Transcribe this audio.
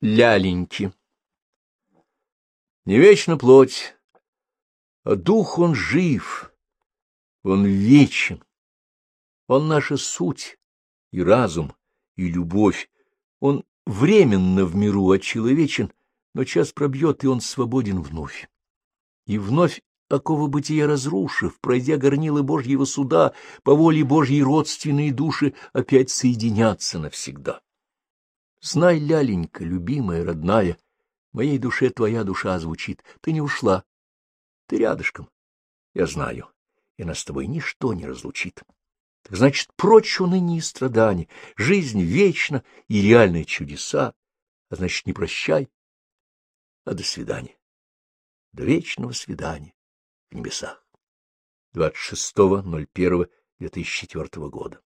Ляленьки. Не вечно плоть, а дух он жив, он вечен. Он наша суть, и разум, и любовь. Он временно в миру отчеловечен, но час пробьет, и он свободен вновь. И вновь оковы бытия разрушив, пройдя горнилы Божьего суда, по воле Божьей родственные души опять соединятся навсегда. Знай, ляленька, любимая, родная, моей душе твоя душа звучит. Ты не ушла. Ты рядышком. Я знаю, и нас с тобой ничто не разлучит. Так значит, прочь уныне и страдания, жизнь вечна и реальные чудеса, а значит, не прощай, а до свидания. До вечного свидания в небесах. 26.01.2004 года.